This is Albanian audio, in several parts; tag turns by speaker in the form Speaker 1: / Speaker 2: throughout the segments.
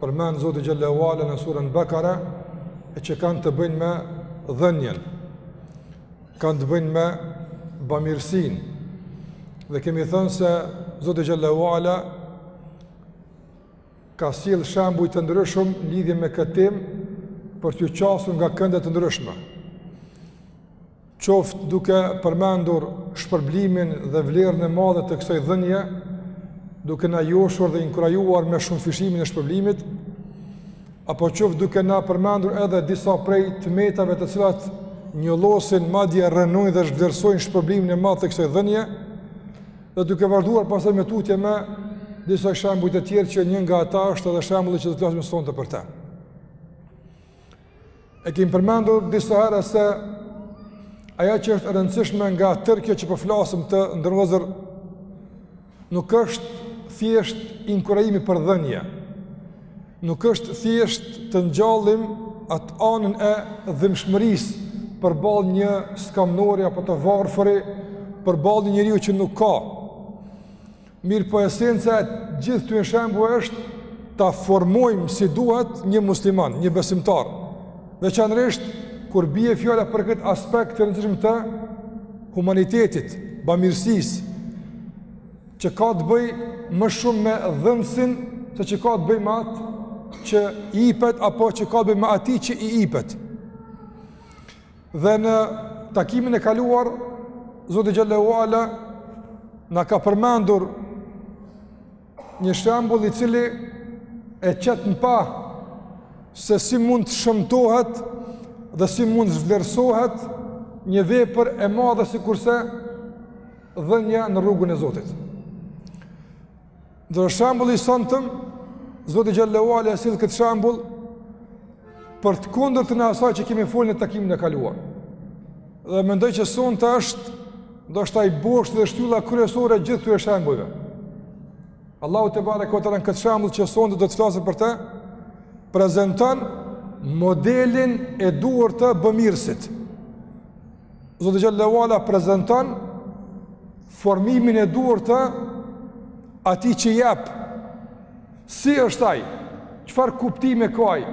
Speaker 1: Përmend Zoti xhallahu ala në surën Bekare që kanë të bëjnë me dhënien. Kanë të bëjnë me bamirësinë. Dhe kemi thënë se Zoti xhallahu ala ka sjell shembuj të ndryshëm në lidhje me këtë temë për t'iu qasur nga kënde të ndryshme. qoftë duke përmendur shpërblimin dhe vlerën e madhe të kësaj dhënie, duke na joshur dhe inkurajuar me shumëfishimin e shpërblimit, apo qoftë duke na përmendur edhe disa prej të metave të cilat njollosin madje rrënojnë dhe zhvlerësojnë shpërblimin e madh të kësaj dhënie, dhe duke vazhduar pastaj më tutje me disa shambuj të tjerë që një nga ata është edhe shembulli që do të flasim sonte për të. E kemi përmendur disa herë se ajo që është e rëndësishme nga tërë kjo që po flasim të nderuar nuk është thjesht inkurajimi për dhënie. Nuk është thjesht të ngjallim atë anën e dhimbshmërisë përballë një skamnori apo të varfëri, përballë një njeriu që nuk ka. Mirëpo esenca e gjithë këtyre shembujve është ta formojmë si duhet një musliman, një besimtar, veçanërisht kur bie fjala për këtë aspekt të rëndësishëm të humanitetit, bamirësisë, që ka të bëjë më shumë me dhënësin, se që ka të bëjë me atë që i ipet, apo që ka të bëjë me atij që i ipet. Dhe në takimin e kaluar Zoti xhallahu ala na ka përmendur një shembull i cili e qet në pa se si mund të shëmtohet dhe si mund të zhvlerësohet një vepër e madhe sikurse dhënia në rrugën e Zotit. Dhe shembulli i sontëm, Zoti xhallahu ala e sill këtë shembull për të kundërtën e asaj që kemi folë në takimin e kaluar. Dhe mendoj që sonte është ndoshta ai bosht dhe shtylla kryesore e gjithë këtyre shembujve. Allahu tebareke ue teala në këtë shembull që sonte do të flasim për të, prezanton modelin e duhur të bëmirësit. Zoti xhallahu ala prezanton formimin e duhur të atij që jep si është ai çfarë kuptime ka ai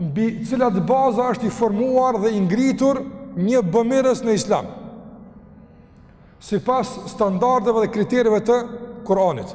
Speaker 1: mbi cilat baza është i formuar dhe i ngritur një bëmirës në islam sipas standardeve dhe kritereve të Kuranit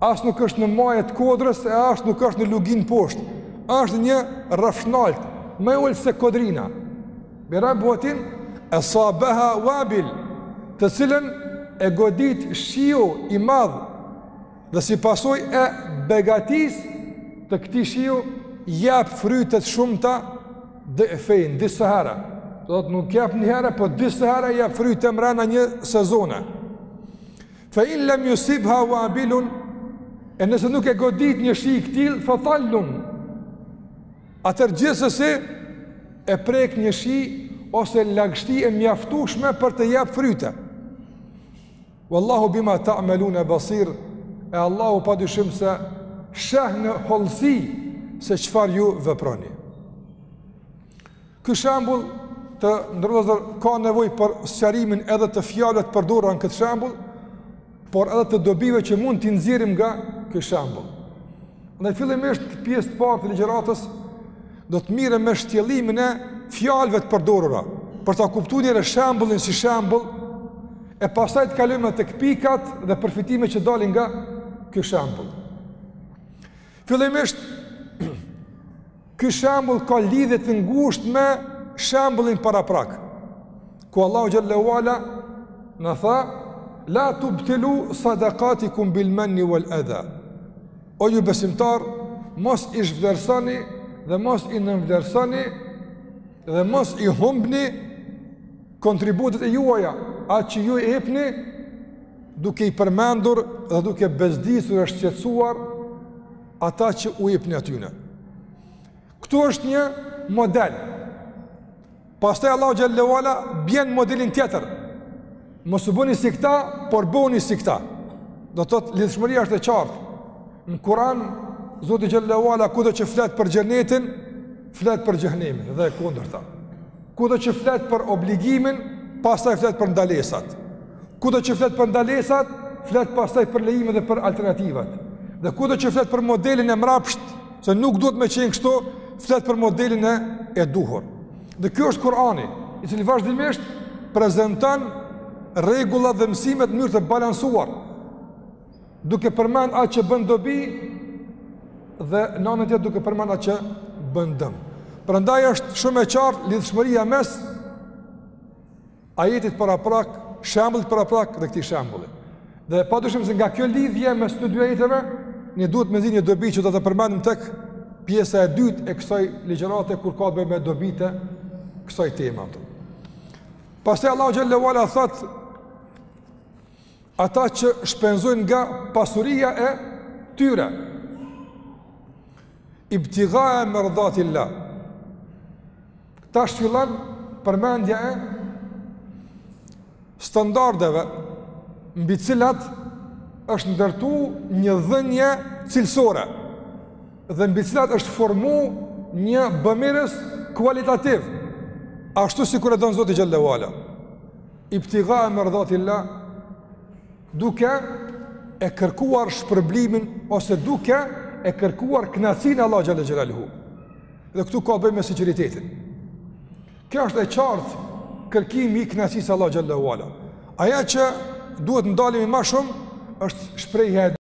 Speaker 1: As nuk është në maje të kodrës, e as nuk është në luginë poshtë. Është një rrafshnaltë, më ulët se kodrina. Bi rabwatin asabaha wabil, të cilën e godet shiu i madh dhe si pasojë e begatisë të këtij shiu jap frytet shumë, di'fejn, disa herë. Do thotë nuk jap një herë, po disa herë jap frytet mrena një sezone. Fa in lam yusibha wabilun, e nëse nuk e godet një shi i këtillë, fa tallun. Atëherë gjithsesi e prek një shi ose lagështi e mjaftushme për të jap fryte. Wallahu bima ta'maluna basir, e Allahu pa dyshim se sheh në hollësi se çfarë ju veproni. Ky shembull të nderuar ka nevojë për sqarimin edhe të fjalëve të përdorura në këtë shembull, por edhe të dobive që mund t'i nxjerrim nga ky shembull. Dhe fillimisht këtë pjesë të parë të ligjëratës do të mirremi me shtjellimin e fjalëve të përdorura për ta kuptuar njëherë shembullin si shembull e pastaj të kalojmë tek pikat dhe përfitimet që dalin nga ky shembull. Fillimisht Ky shembull ka lidhje të ngushtë me shembullin paraprak. Ku Allahu xhelle ue ala na tha la tubtilu sadaqatikum bil manni wal adha. O ju besimtarë, mos i zhvlerësoni dhe mos i nënvlerësoni dhe mos i humbni kontributet e juaja, atë që ju e epni duke i përmendur dhe duke bezdisur e shqetsuar ata që u epni atyne. Këtu është një model. Pastaj Allahu xhelle ue ala bjen modelin tjetër. Mos u boni si këta, por boni si këta. Do thotë lidhshmëria është e qartë. Në Kur'an Zoti xhelle ue ala kudo që flet për xhennetin, flet për xhehnemin dhe e kundërta. Kudo që flet për obligimin, pastaj flet për ndalesat. Kudo që flet për ndalesat, flet pastaj për lejimet dhe për alternativat. Dhe kudo që flet për modelin e mrapshtë, se nuk duhet me qenë kështu, flet për modelin e e duhur. Dhe ky është Kurani, i cili vazhdimisht prezanton rregullat dhe mësimet në mënyrë të balancuar, duke përmend atë që bën dobi dhe në anën tjetër duke përmend atë që bën dëm. Prandaj është shumë e qartë lidhshmëria mes ajetit paraprak, shembullit paraprak dhe këtij shembulli. Dhe padyshim se nga kjo lidhje mes të dy ajeteve ne duhet me nxjerr një dobi që do ta përmendim tek pjesa e dytë e kësaj ligjërate kur ka të bëjë me dobitë e kësaj teme. Pastaj Allahu xhelle ue ala thot ata që shpenzojnë nga pasuria e tyre ibtigae merdatilah Tash fillon përmendja e standardeve mbi të cilat është ndërtu një dhënie cilësore dhe mbi të cilat është formu një bëmirës kualitativ ashtu sikur e don Zoti xhelle ue ala ibtigae merdatilah duke e kërkuar shpërblimin ose duke e kërkuar kënaqësinë e Allahut xhelle xhelaluhu. Dhe këtu ka të bëjë me sinqeritetin. Kjo është e qartë kërkimi i kënaqësisë së Allahut xhelle ue ala. Ajo që duhet ndalemi ma shumë është shprehja e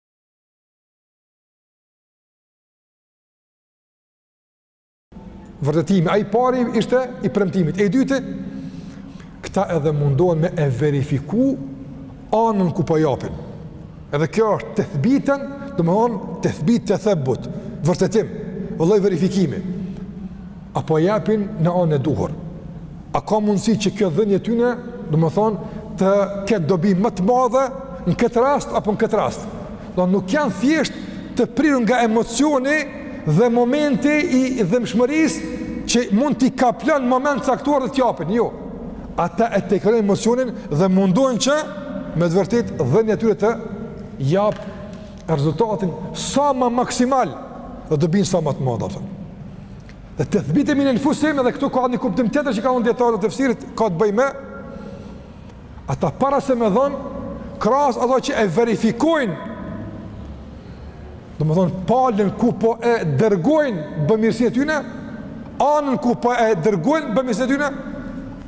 Speaker 1: Vërtetimi, ai i pari ishte i premtimit. E i dyti, këta edhe mundohen me e verifiku anën ku po japin. Edhe kjo është tethbiten, domethonë tethbit, tethebbut, vërtetim, një lloj verifikimi. A po e japin në anën e duhur. A ka mundësi që kjo dhënie e tyne, domethonë, të ketë dobi ma të madhe në këtë rast apo në këtë rast? Do nuk janë thjesht të prirur nga emocioni dhe momenti i dhembshmërisë që mund t'i kaplon n'moment t'caktuar dhe të japin, jo. Ata e tejkalojnë emocionin dhe mundohen që me të vërtetë dhënia e tyre të japë rezultatin sa ma maksimal dhe dobinë sa ma të madhe. Dhe tethbiten min enfusihim edhe këtu ka një kuptim tjetër që kanë dhon dijetarët e tefsirit, ka të bëjë me, ata para se me dhonë, krahas ato që e verifikojnë, domethonë palën ku po e dërgojnë bëmirësinë e tyne, anën ku po e dërgojnë bëmirësinë e tyne,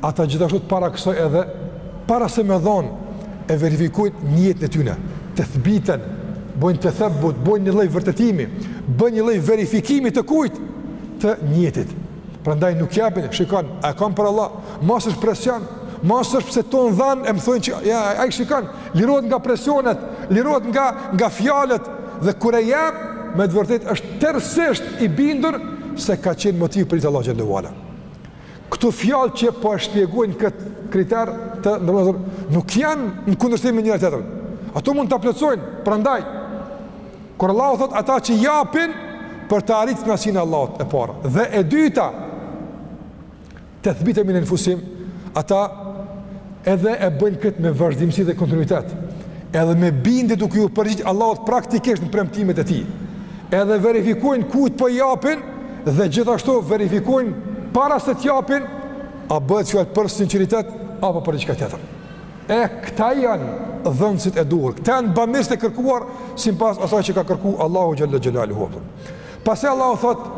Speaker 1: ata gjithashtu para kësoj edhe, para se me dhonë, e verifikojnë nijetin e tyne, tethbiten, bojnë tethebbut, bojnë një lloj vërtetimi, bëjnë një lloj verifikimi të kujt, të nijetit. Prandaj nuk japin, shikon, a kam për Allah, mos është presion, mos është pse tonë dhanë, e më thonë që, ja, ai shikon, lirohet nga presionet, lirohet nga, nga fjalët, dhe kur e jep, me të vërtetë është tërësisht i bindur, se ka qenë motiv për hir të Allahut xhelle ue ala. Këto fjalë që po e shpjegojnë këtë kriter të nderuar vëllezër, nuk janë në kundërshtim me njëra tjetrën. Ato mund ta plotësojnë, prandaj kur Allahu thotë ata që japin për të arritur kënaqësinë e Allahut e para dhe e dyta tethbiten min enfusihim, ata Edhe e bëjnë këtë me vazhdimësi dhe kontinuitet, edhe me bindje duke iu përgjigjë Allahut praktikisht në premtimet e Tij. Edhe verifikojnë kujt po i japin dhe gjithashtu verifikojnë para se të japin a bëhet fjalë për sinqeritet apo për diçka tjetër. E këta janë dhënësit e duhur. Këta janë bamirësit e kërkuar sipas asaj që ka kërku Allahu xhelle xhelaluhu. Pastaj Allahu thotë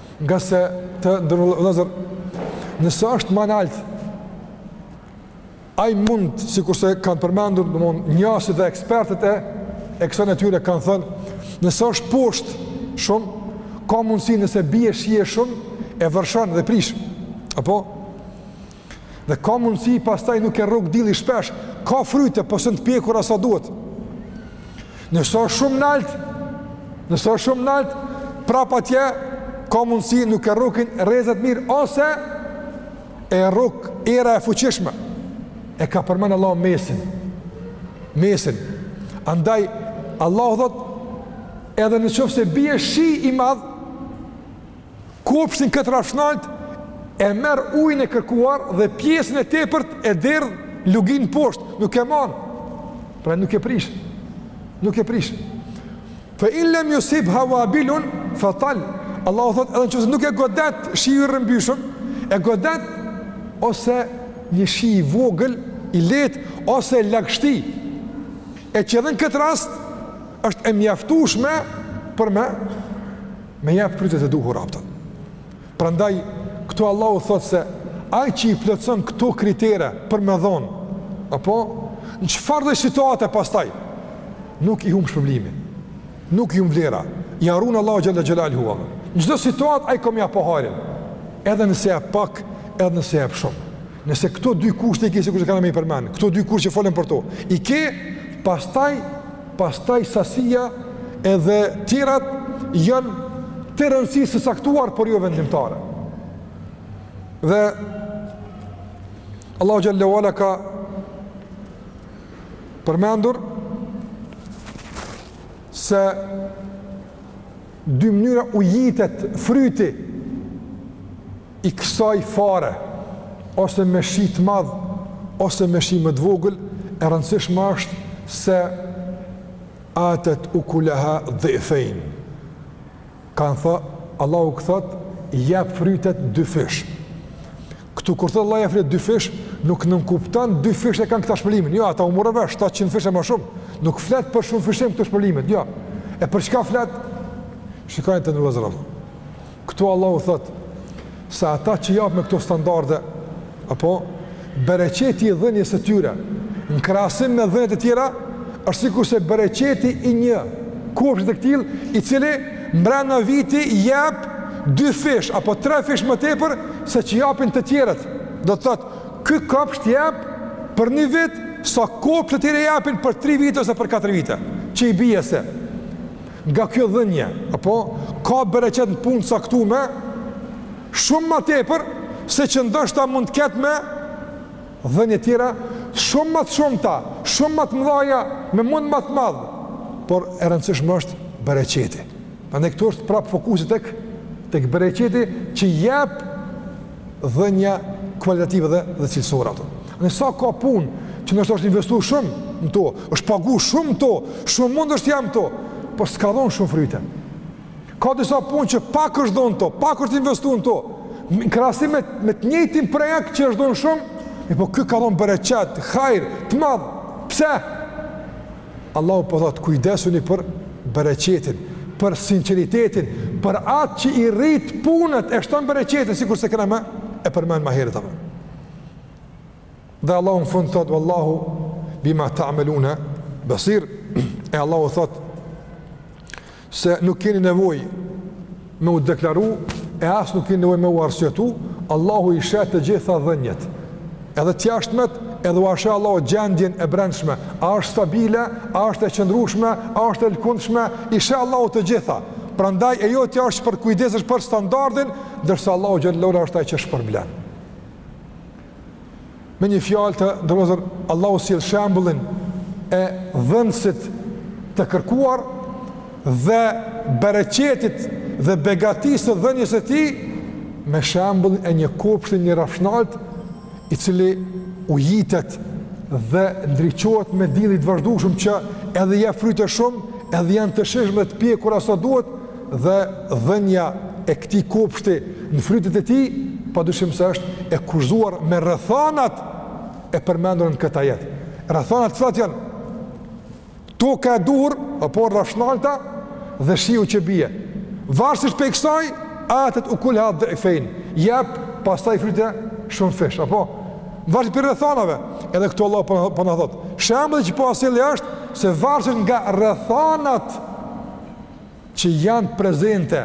Speaker 1: Ngase të nderuar vëllezër, nëse është ma nalt, ai mund, sikurse kanë përmendur, njohësit dhe ekspertët e, e kësaj natyre kanë thënë, nëse është poshtë shumë, ka mundësi nëse bie shi shumë, e vërshon dhe prish. Apo? Dhe ka mundësi pastaj nuk e rrok dielli shpesh, ka fryte, po s'janë të pjekur aq sa duhet. Nëse o shumë nalt, nëse o shumë nalt, prap atje, ka mundësi nuk e rrokin rrezet mirë, ose e rrok era e fuqishme. E ka përmend Allahu mesin. Mesin. Andaj, Allahu thotë, edhe në qoftë se bie shi i madh, Kopshti në këtë rrafshnaltë e merr ujin e kërkuar dhe pjesën e tepërt e derdh n'luginë poshtë, nuk e mban. Pra nuk e prish. Nuk e prish. Fe in lem jusibha vabilun fetall. Allahu thotë edhe në qoftë se nuk e godet shiu i rrëmbyshëm, e godet ose një shi i vogël i lehtë ose lagështi. E që edhe në këtë rast është e mjaftueshme për me me jap frytet e duhura ata. Prandaj këtu Allahu thotë se ai që i plotëson këto kritere për me dhonë, apo në çfarëdo lloj situate pastaj nuk i humb shpërblimi. Nuk i humb vlera. Ia run Allahu xhelle xhelaluhu. Në çdo situatë ai ka me ia pa hairin. Edhe nëse jap pak, edhe nëse jap shumë. Nëse këto dy kushte i ke sikurse ka me i përmend. Këto dy kushte që folëm për to. I ke pastaj Pastaj sasia edhe tjerat janë të rëndësisë së caktuar por jo vendimtare. Dhe Allahu xhelle ue ala ka përmendur se dy mënyra u jitet fryti i kësaj fare, ose me shi të madh, ose me shi më të vogël, e rëndësishme është se atet ukuleha dhi'fejn. Kanë thon, Allahu thotë, jep frytet dy fish. Këtu kur thotë Allahu jep frytet dy fish, nuk nënkupton dy fish e kanë këta shpërblimin. Jo, ata u morr vesh, 700 fish e më shumë. Nuk flet për shumëfishim këtu shpërblimit, jo. E për çka flet? Shikoni të nderuar vëllezër. Këtu Allahu thotë se ata që japin me këto standarde, apo, bereqeti i dhënies së tyre, në krahasim me dhëniet e tjera, është sikurse bereqeti i një kopshti të këtillë, i cili mbrena vitit jep dy fish, apo tre fish më tepër, se që japin të tjerët. Do të thotë, ky kopsht jep për një vit, sa kopshtet tjera japin për tri vite ose për katër vite, që i bije se. Nga kjo dhënie, apo, ka bereqet në punë t'caktume, shumë ma tepër, se që ndoshta mund të ketë me dhënie tjera, shumë ma të shumta, shumë ma të mdhaja, me mund ma të madh, por e rëndësishme është bereqeti. Në këtu është prapë fokusi tek, tek bereqeti që jep, dhënia kualitative dhe dhe cilësore ato. Në sa ka punë që ndoshta është investu shumë në to, është pagu shumë në to, shumë mund është dhan n'to, por s'ka dhonë shumë fryte. Ka disa punë që pak është dhonë n'to, pak është investu në to, në krahasim me, me të njëtin projekt që është dhonë shumë, e po ky ka dhonë bereqet, hajr të madh, pse? Allahu po thotë kujdesuni për bereqetin, për sinqeritetin, për atë që i rrit punët e shton bereqetin, sikurse kena me e përmend ma herët apo. Dhe Allahu në fund thotë, uallahu bima ta'melune besir, e Allahu thotë, se nuk keni nevojë me u deklaru e as nuk keni nevojë me u arsyetu, Allahu i sheh të gjitha dhëniet. Edhe të jashtmet, edhe ua sheh Allahu gjendjen e brendshme, a është stabile, a është e qëndrueshme, a është e lkundshme, i sheh Allahu të gjitha. Prandaj e jotja është t'përkujdesesh për standardin, ndërsa Allahu xhelle ue ala është ai që shpërblen. Me një fjalë të nderuar vëllezër, Allahu sjell shembullin e dhënësit të kërkuar dhe bereqetit dhe begatisë së dhënies së tij me shembullin e një kopshti në një rrafshnaltë i cili ujitet dhe ndriçohet me diell të vazhdueshëm që edhe jep fryte shumë, edhe janë të shijshme të pjekura sa duhet, dhe dhënia e këtij kopshti në frytet e tij, padyshim se është e kushzuar me rrethanat e përmendura në këtë ajet. Rrethanat cilat janë? Toka e duhur, apo rrafshnalta dhe shiu që bie. Varësisht prej kësaj, atet ukuleha di'fejn, jep pastaj fryte shumëfish, apo? Varësisht prej rrethanave, edhe këtu Allah po, po na thotë. Shembulli që po e sjell është, se varësisht nga rrethanat që janë prezente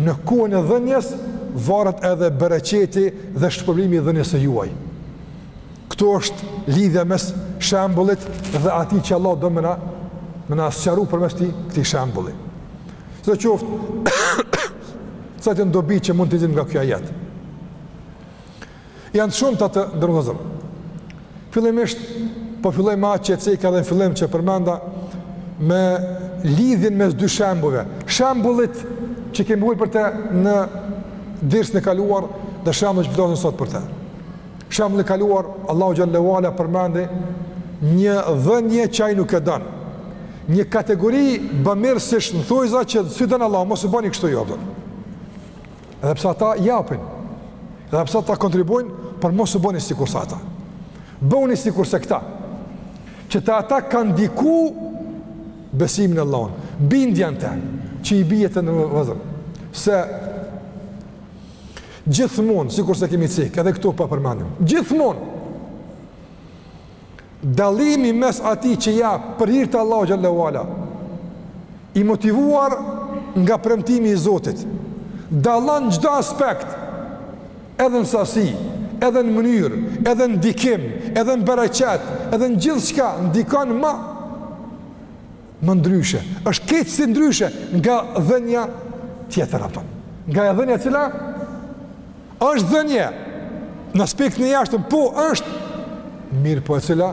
Speaker 1: në kohën e dhënies varet edhe bereqeti dhe shpërblimi i dhënies së juaj. Këtu është lidhja mes shembullit dhe atij që Allah do me na me na sqaru përmes tij këtij shembulli. Sidoqoftë sa të dobi që mund t'i nxjerrim nga ky ajet. Janë të shumta, të nderuar vëllezër. Fillimisht, po filloj me atë që e ceka edhe në fillim që përmenda, me lidhjen mes dy shembujve. Shembullit që kemi fol për te në dersin e kaluar dhe shembullit që po flasim sot për te. Shembullin e kaluar, Allahu xhel-le ue ala përmendi një dhënie që ai nuk e don. Një kategori bëmirësish në thujza që s'i don Allahu, mos u bëni kështu ju. Dhe. Edhe pse ata japin, edhe pse ata kontribuojnë, por mos u bëni sikurse ata. Bëhuni sikurse këta që te ata ka ndiku besimi në Allahun, bindja në të që i bie, të nderuar vëllezër, se gjithmonë, sikurse kemi cek, edhe këtu po e përmendim, gjithmonë, dallimi mes atij që jep për hir të Allahu xhel-le ue ala i motivuar nga premtimi i Zotit dallon çdo aspekt edhe në sasi edhe në mënyrë edhe në ndikim edhe në bereqet edhe në gjithçka ndikon ma më ndryshe, është krejtësisht ndryshe nga dhënia tjetër, apëton. Nga ajo dhënia e cila është dhënie, në aspektin e jashtëm, po është, mirëpo e cila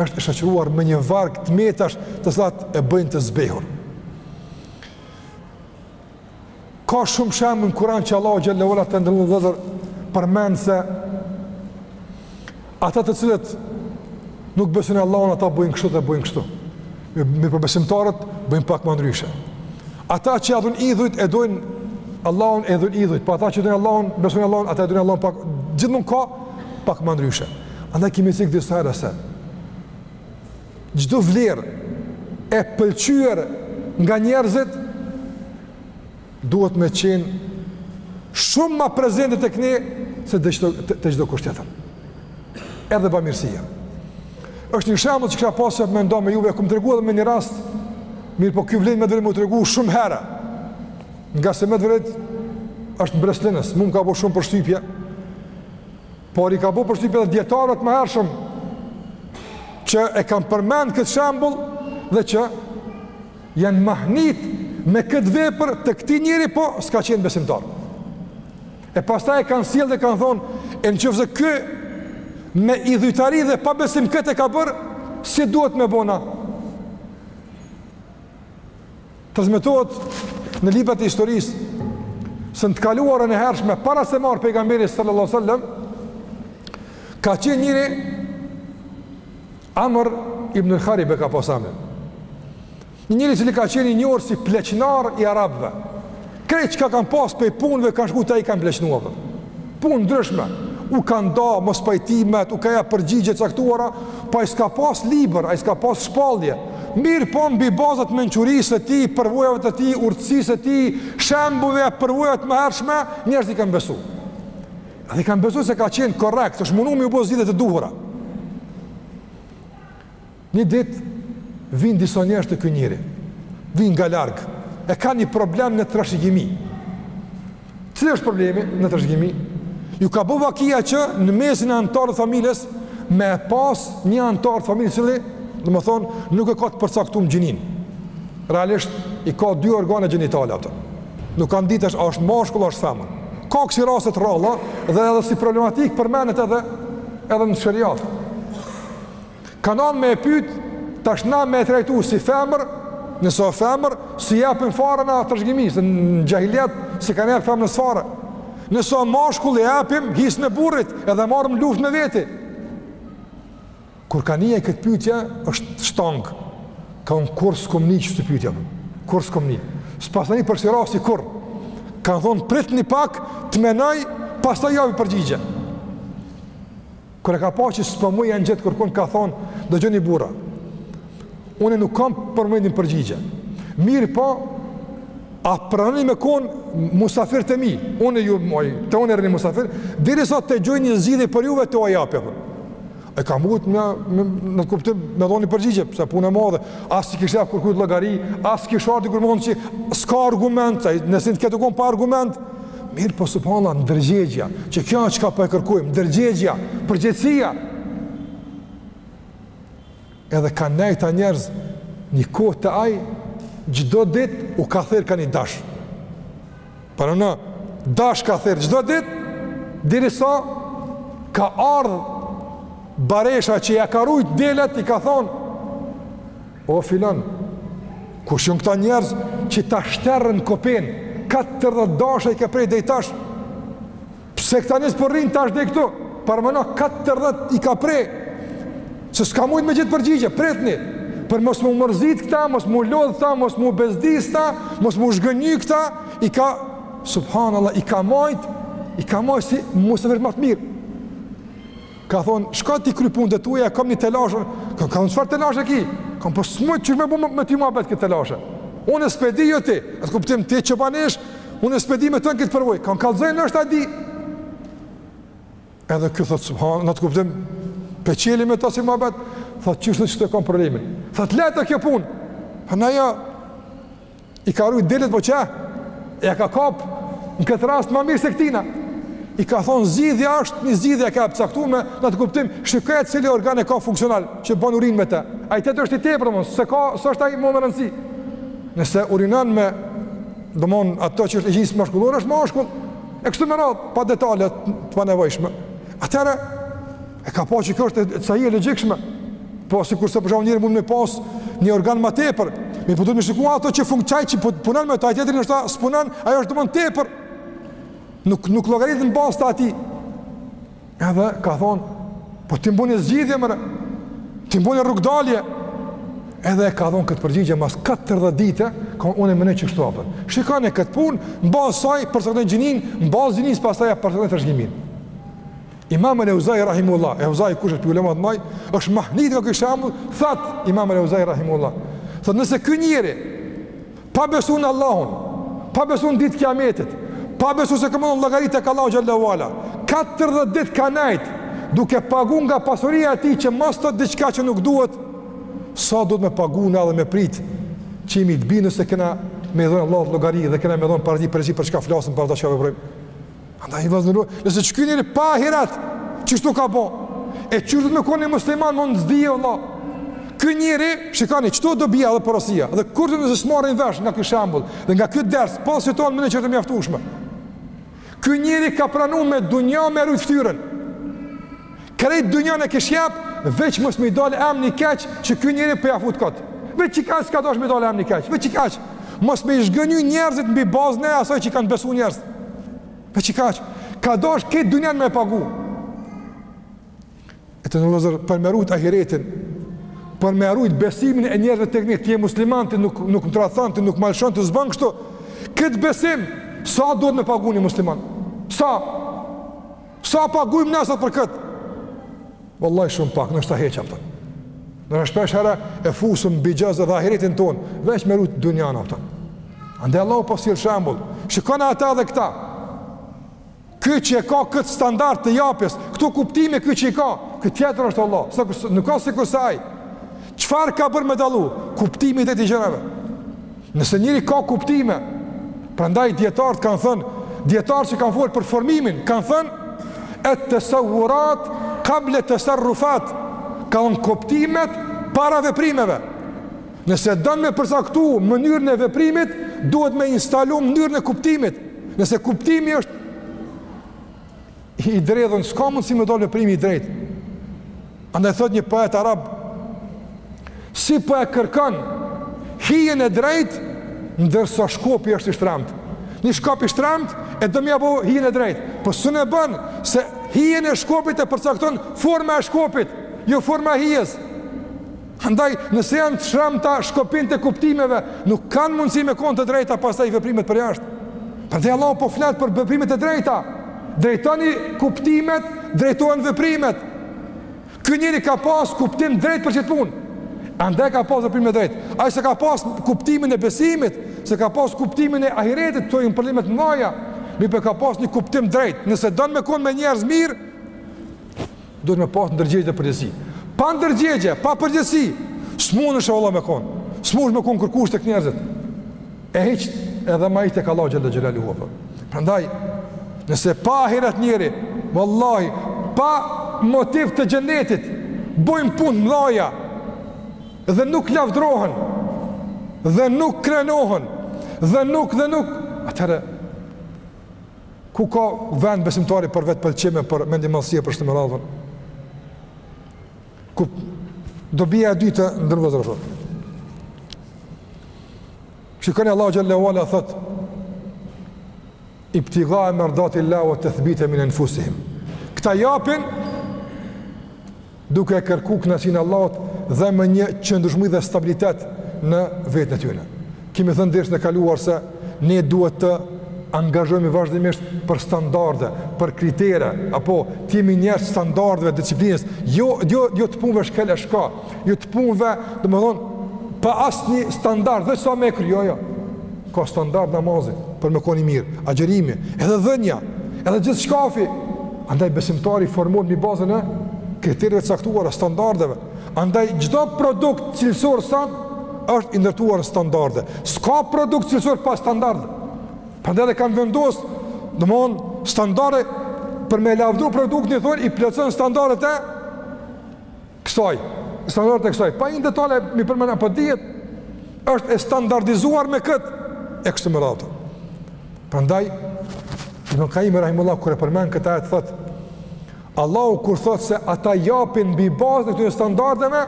Speaker 1: është e shoqëruar me një varg të metash të cilat e bëjnë të zbehur. Ka shumë shembuj në Kur'an që Allahu xhel-le ue ala, të nderuar vëllezër, përmend se ata të cilët nuk besojnë Allahun ata bëjnë kështu dhe bëjnë kështu. Mirëpo besimtarët bëjnë pak më ndryshe. Ata që adhurojnë idhujt e dojnë Allahun e dojnë idhujt, po ata që dojnë Allahun, besojnë Allahun, ata e dojnë Allahun pak gjithmonë ka pak më ndryshe. Andaj kemi cek disa herë se çdo vlerë e pëlqyer nga njerëzit duhet me qenë shumë ma prezente te na se te çdo, te, te çdokush tjetër. Edhe bamirësia është një shembull që kisha pasë me nda me juve, e kam tregu edhe me një rast, mirëpo kjo vlen me të vërtetë me u tregu shumë herë, ngase me të vërtetë është mbresëlënës, mu m'ka bo shumë përshtypje, Por i ka bërë përshtypje dhe dijetarëve më të hershëm që e kam përmend këtë shembul dhe që janë mahnit me këtë vepër të këtij njeri po s'ka qenë besimtar. E pastaj e kanë sjellë dhe kanë thonë, e në qoftë se ky me idhujtari dhe pabesim këtë e ka bërë, si duhet me bo na? Transmetohet në librat e historisë se në të kaluarën e hershme para se me ardh pejgamberi sallallahu alajhi wasallam ka qenë një njeri Amr ibn al-Dharib e ka pas emrin. Një njeri i cili ka qenë i njohur si pleqnar i Arabëve, Krejt çka kanë pas prej punëve kanë shku te ai kanë pleqnuar. Punë të ndryshme, u ka nda mospajtimet, u ka jap përgjigje të caktuara, po ai s'ka pas libër, ai s'ka pas shpallje. Mirëpo mbi baza të mençurisë së tij, përvojave të tij, urtësisë së tij, shembujve e përvojave më të hershme, njerëzit i kanë besu. Edhe i kanë besu se ka qenë korekt, është munu me u bo zgjidhje të duhura. Një ditë vijnë disa njerëz te ky njeri, vijnë nga larg, e kanë një problem në trashëgimi. Cili është problemi në trashëgimi? Ju ka bë vakia që në mesin e anëtarëve të familjes me pas një anëtar të familjes i cili, domethonë, nuk e ka të përcaktume gjininë. Realisht, i ka dy organe gjenitale ato. Nuk kanë ditë a është, a është mashkull, a është femër. Ka kësi raste të rralla dhe edhe si problematikë përmendet edhe, edhe në sheriat. Kanë ardhur me e pyet, tash na me e trajtu si femër, nëse o femër, s'i japim fare në trashëgimi, se në xhahilijet s'i kanë japë femrës fare. Nëse o mashkull i japim hisen e burrit edhe marrim në luftë me veti. Kur ka nie këtë pytje, është shtangë. Ka thonë kurrë s'kom ni kësi pytje, kurrë s'kom ni. S'paskam ni për kësi rasti kurrë. Ka thonë, pritni pak, të menoj, pastaj japi përgjigje. Kur e ka pa që s'po mun ja gjetë kërkun, ka thonë, dëgjoni burra, une nuk kam përnjiherë përgjigje. Mirëpo, a pranoni me konë musafirët e mi, une ju, maj, te une rrini musafir, derisa të gjoj një zgjidhje për juve t'jau jap. E ka mujt me, me, në të kuptim me dhon një përgjigje, pse punë e madhe, as që kish kujt llogari, as kish sheriat kur meqë s'ka argument, ndëshkim të ketë konë pa argument, Mirëpo subhana, ndërgjegjja, qe kjo është çka po e kërkojmë, ndërgjegjja, përgjegjësia. Edhe kanë nejt ata njerëz, një kohë te ai, çdo ditë u ka therë ka një dash. Pra, një dash ka therë çdo ditë, derisa ka ardhë baresha që ia ka rujt delet, i ka thonë, O filan, kush jonë këta njerëz që ta shterën kopenë, 40 dasha i ka pre dej tash, pse këta njerëz po rrinë tash dej këtu, parameno 40 i ka pre, se s'ka mujtë me gjetë përgjigje, pritni, për mos m'u mërzit këta, mos m'u lodhë këta, mos m'u bezdis këta, mos m'u zhgënjy këta, i ka, subhanallah, i ka majtë, i ka majtë si musafirë ma të mirë, Ka thonë, shko ti kryj punët e tuja, e kam një telashe, ka thonë, çfarë telashe ki? Ka po s'met që me bo me ty muhabet këtë telashe. Unë s'pe di, jo ti, atë kuptim ti që bareshë, unë s'pe di me tanë këtë përvojë, ka thonë kallëzoj nashta e di. Edhe ky thotë, subhan, në atë kuptim, pe çeli me ta si muhabet, thotë, qështu e kam problemin? Thotë, e lehtë kjo punë. Pra ajo, I ka rujt delet po qe? Ajo e ka kap në këtë rast ma mirë se këtina. I ka thonë zgjidhja është një zgjidhje e ka caktu, në atë kuptim shikoje cili organ e ka funksional që bën urinë me të. Ai tjetër është i tepërt, domon s'e ka, s'është ai më me rëndësi. Nëse urinon me domon ato që është e gjinisë mashkullore është mashkull. E kështu me radhë pa detale të panevojshme. Atëherë E ka pa që kjo është sahi e logjikshme, po sikurse për shembull njeri mund me pas një organ ma tepër, mirëpo duhet me shikua ato që funk, qaj që po punon me ta, ai tjetri nashta s'punon, ajo është domon tepër, nuk, nuk llogaritet në bazë të atij. Edhe ka thonë, po ti m'bone zgjidhje more, ti m'bone rrugëdalje, edhe ka dhonë këtë përgjigje mas 40 dite, ka unë e mëne që kështu apër. Shikone këtë punë, në bazë saj përcakto gjininë, në bazë gjinisë pastaj përcakto trashëgimin. Imam al-Auza'i rahimullah, Auza'i kush është ulema të mdhaj, është mahnit nga ky shembull, thotë Imam al-Auza'i rahimullah. Thotë nëse ky njeri pa besu në Allahun, pa besu në ditë kiametit, pa besu se ka me dhonë llogari tek Allahu xhelle ve ala, 40 ditë ka nejt, duke pagu nga pasuria e tij që mos të thotë diçka që nuk duhet, sa duhet me pagu ne edhe me prit, që jemi të bindun se kena me dhonë Allahut llogari dhe kena me dhonë para tij përgjegjësi për çka flasim, për atë çka veprojmë. Andaj vazhdon, nëse qiky njeri pa ahiret, qështu ka bo? E qysh duhet me konë një musliman, mo unë s'di, vallah. Ky njeri, shikoni, qëtu dobia dhe porosia, dhe kurgjo nëse s'marrim vesh nga ky shembull, dhe nga ky ders, pa si tonë, më në qërë të mjaftushme. Ky njeri ka pranu me dunja me rujtë ftyrën. Krejt dynjan e kish jap, veç mos mi dal emni i keq që ky njeri po ja fut kot. Veç çka ka dosht mi dal emni i keq, veç çka. Mos me zhgënjy njerëzit mbi bazën e asaj që i kanë besu njerëzit. Veç çka. Ka dosht krejt dynjan me pagu. E të nëzër, për me rujt ahiretin, për me rujt besimin e njerëzve te ky, ti je musliman, ti nuk, nuk më tradhton, ti nuk ma lëshon, ti s'bon kështu, këtë besim, sa duhet me pagu një musliman? Sa? Sa pagujmë ne sot për kët? Wallahi shumë pak, ndoshta hiç haptën. Ne shpesh herë e fusim n'bixhoz edhe ahiretin tonë, veç me rujtë dunjan haptën. Andaj Allahu po sill shambull, shikoni ata dhe këta. Ky që e ka këtë standart të japjes, këto kuptime ky që i ka, ky tjetër është, vallah, s'ka, nuk ka sikurse ai. Çfarë ka bërë me dallu? Kuptimi i gjërave. Nëse njeri ka kuptime, prandaj dijetarët kanë thënë, dijetarët që kanë folë për formimin, kanë thënë, et-tesavurat kable tesarrufat, ka dhënë kuptimet para veprimeve. Nëse don me përcaktu mënyrën e veprimit, duhet me instalu mënyrën e kuptimit. Nëse kuptimi është i dredhun, s'ka mundësi me dalë veprimi i drejtë. Andaj thotë një poet arab, si po e kërkon hijen e drejtë, ndërsa shkopi është i shtramtë. Një shkop i shtramtë e do me ia bo hijen e drejtë. Po s'un e bon se hijen e shkopit e përcakton forma e shkopit, jo forma e hijes. Andaj, nëse janë të shtremta shkopinjtë e kuptimeve, nuk kanë mundësi me konë të drejta pastaj veprimet përjashtë. Prandaj Allahu po flet për veprimet e drejta. Drejtoni kuptimet, drejtohen veprimet. Ky njeri ka pas kuptim t'drejt për qëtë punë. Andaj ka pas veprim t'drejt. Ai s'e ka pas kuptimin e besimit, s'e ka pas kuptimin e ahiretit, këto janë probleme të mëdhaja. Mirëpo ka pas një kuptim t'drejt. Nëse don me konë me njerëz t'mirë, Duhet me pas ndërgjegje dhe përgjegjësi. Pa ndërgjegje, pa përgjegjësi, s'munesh vallah me konë. S'munesh me konë kërkush tek njerëzit. E hiç edhe ma hiç tek Allahu xhele xhelaluhu. Prandaj, nëse pa ahiret njeri, vallahi, pa motiv të xhennetit, bojnë punë t'mdhaja, dhe nuk lavdrohen, dhe nuk krenohen, dhe nuk, dhe nuk, atëherë, Ku ka vend besimtari për vetëpëlqime, për mendjemadhësi a, për shtirje, ma radhë? Kjo dobia e dytë ndërmjet rrofë. Shikoni Allahu xhelle ve ala thotë ibtiga mardatil-lahi ve tethbiten min anfusihim. Këta japin duke e kërku kënaqësinë e Allahut dhe me një qëndrueshmëri dhe stabilitet në veten e tyre. Kemi thënë dersin e kaluar se ne duhet të angazhohemi vazhdimisht për standarde, për kritere, apo të jemi njerëz të standardeve, disiplinës, jo jo jo të punëve shkel e shko, jo të punëve, domethënë pa asnjë standard, veç sa me e kry, jo. Jo. Ka standard namazi, për me kon i mirë, agjërimi, edhe dhënia, edhe gjithçkafi, andaj besimtari formohet mbi bazën e kritereve të caktuara, standardeve, andaj çdo produkt cilësor sot është i ndërtuar në standarde, s'ka produkt cilësor pa standarde, prandaj edhe kanë vendosë, domethënë, standarde, për me e lavdu produktin, thonë, i plotëson standardet e, Kësaj, standardet e kësaj, pa hy n'detale me i përmend, po dihet, është e standardizuar me këtë, e kështu me radhë. Prandaj, Ibn Kajmi Rahimullah, kur e përmend këtë ajet, thotë, Allahu kur thotë se ata japin mbi bazën e këtyne standardeve,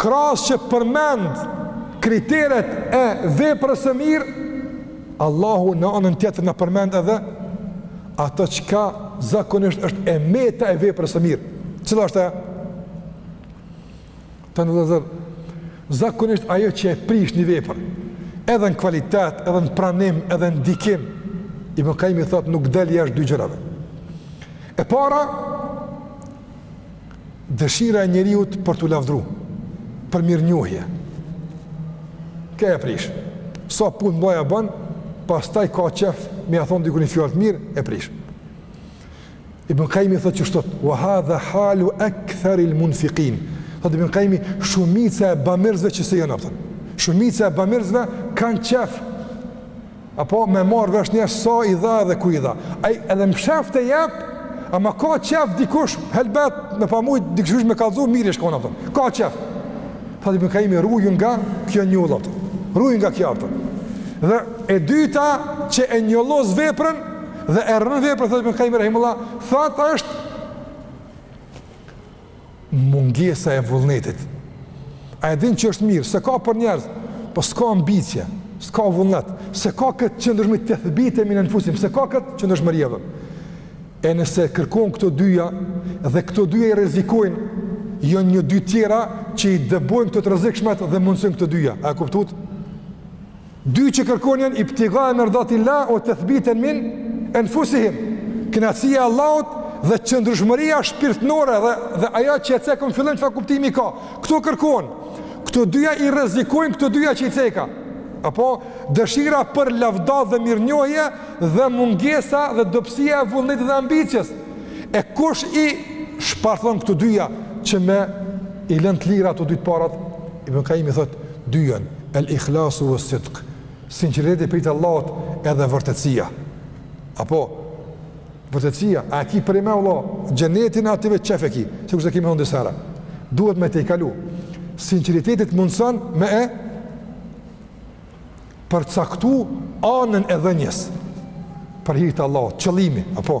Speaker 1: krahas që përmend kriteret e veprës së mirë, Allahu në anën tjetër na përmend edhe atë çka zakonisht është e meta e veprës së mirë. Cila është ajo? Domethënë zakonisht ajo që e prish një vepër, edhe në kvalitet, edhe në pranim, edhe në ndikim, Ibn Kajmi thotë nuk del jashtë dy gjërave. E para, Dëshira e njeriut për t'u lavdru, për mirënjohje. Kjo e prish. Sa punë mbara e bën, pastaj ka qef me ia thon dikush një fjalë të mirë, e prish. Ibn Qaymi thotë qeshtu, "Wa hadha halu akthar al-munfiqin." Thotë Ibn Qaymi, shumica e bamirësve qeso janë, po thotë. Shumica e bamirësve kanë qef Apo me marrë vesh njerëzit sa i dha dhe ku i dha. Ai edhe mshehtë e jep, ama ka qef dikush helbet me pa, mujt dikush me kallzu, mirë i shkon, po thotë. Ka qef. Thotë Ibn Kajmi, rruju nga kjo njollë, po thotë. Rruju nga kjo, po thotë. Dhe e dyta që e njollos veprën dhe e rrënon veprën, thotë Ibn Kajmi, rahimullah, thotë është Mungesa e vullnetit. Ai e din që është mirë, s'e ka për njerëz, po s'ka ambicie, s'ka vullnet, s'e ka këtë qëndrueshmëri, tethbiten min enfusihim, s'e ka këtë qëndrueshmëri, durim. E nëse kërkon këto dyja, dhe këto dyja i rrezikojnë, janë edhe dy tjera që i dëbojnë këto të rrezikshmet dhe mundësojnë këto dyja. A e kuptutë? Dy që kërkojnë janë ibtigae merdatil-lahi ue tethbiten min enfusihim, kënaqësia e Allahut dhe qëndrueshmëria shpirtërore dhe, dhe ajo që e cekëm në fillim çfarë kuptimi ka. Këto kërkojnë, këto dyja i rrezikojnë, këto dyja që i ceka. Apo dëshira për lavdat dhe mirënjohje dhe mungesa dhe dobësia e vullnetit dhe ambicies. E kush i shpartallon këto dyja që me i lënë të lira ato dy të parat? Ibn Kajimi thotë, Dy janë, El Ihlasu ves Sidq, sinqeriteti për hir të Allahut edhe vërtetësia. Apo vërtetësia, a e ki prej me Allah, xhenetin a ti veç qef e ki, sikurse kemi thënë disa herë. Duhet me t'i kalu. Sinqeriteti të mundëson me e përcaktu anën e dhënies për hir të Allahut, qëllimi, apo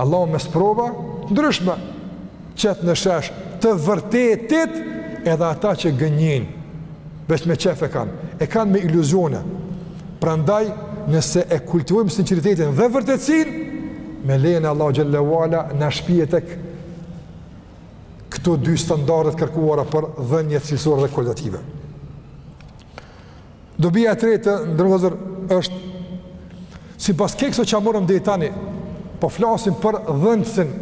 Speaker 1: Allahu me sprova të ndryshme qet në shesh të vërtetit edhe ata që gënjejnë veç me qef e kanë e kanë me iluzione prandaj nëse e kultivojmë sinqeritetin dhe vërtetësinë me lejen e Allahut xhel-le ue ala na shpie te këto dy standarde të kërkuara për dhënie cilësore dhe kualitative Dobia e tretë, të nderuar vëllezër, është, sipas kësaj që e morëm deri tani, po flasim për dhënësin,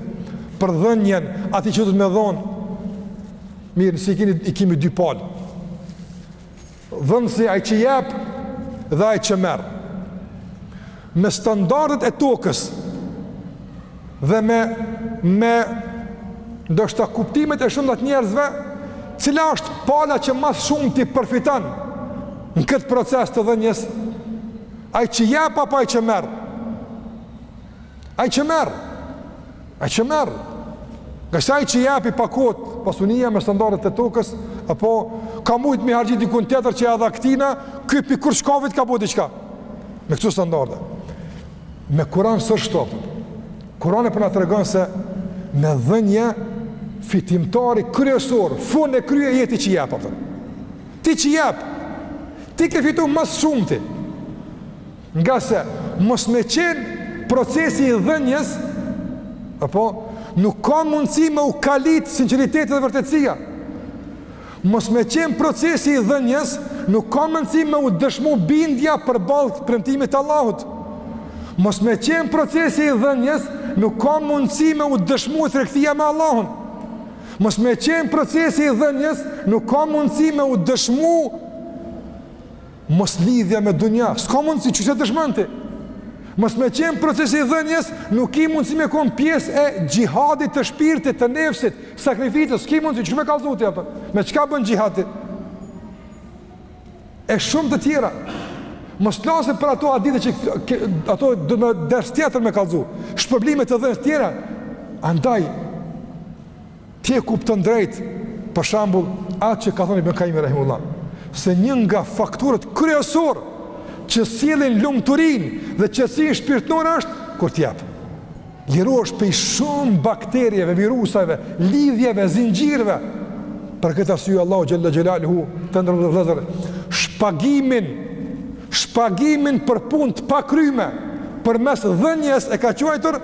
Speaker 1: për dhënien, atij që duhet me dhonë, mirë, nëse i kini, i kimi dy palë, dhënësi ai që jep, dhe ai që merr. me standardet e tokës dhe me me ndoshta kuptimet e shumta të njerëzve, cila është pala që më së shumti përfiton në këtë proces të dhënies? Ai që jep apo ai që merr? Ai që merr. Ai që merr, ngase ai që jep i pakohet, pasunia me standardet e tokës, apo ka mujtë me harxhit dikun tjetër që e dha këtina, ky për kur shkafit ka bo diçka, me këto standarde. Me Kuran s'është ashtu, Kurani po na tregon se me dhënie fitimtari kryesor, fund e krye je ti që jep, apo ti që jep, ti ke fitu më së shumti, Ngase mos me qenë procesi i dhënies, apo nuk ka mundësi me u kalit sinqeriteti dhe vërtetësia. Mos me qenë procesi i dhënies, nuk ka mundësi me u dëshmu bindja përballë premtimit të Allahut. Mos me qenë procesi i dhënies, nuk ka mundësi me u dëshmu tregtia me Allahun. Mos me qenë procesi i dhënies, nuk ka mundësi me u dëshmu Mos lidhja me dunja, s'ka mundësi që s'e dëshmon ti. Mos me qenë procesi i dhënies, nuk ki mundësi me konë pjesë e xhihadit të shpirtit, të nefsit, sakrificës, s'ki mundësi që me kallzu tjetër me çka bën xhihad ti. E shumë të tjera, mos flasim për ato hadithe që ato do një ders tjetër me kallzu, shpërblimet e dhënies të tjera, andaj, Ti e kupton drejt, për shembull, atë që ka thënë Ibn Kajimi rahimullah, se një nga faktorët kryesor që sjellin lumturinë dhe qetësinë shpirtërore është kur ti jep. Lirohesh prej shumë bakterieve, viruseve, lidhjeve, zinxhirëve. Për këtë arsye Allahu xhel-le xhelaluhu të nderuar vëllezër shpagimin shpagimin për punë të pakryme përmes dhënies e ka quajtur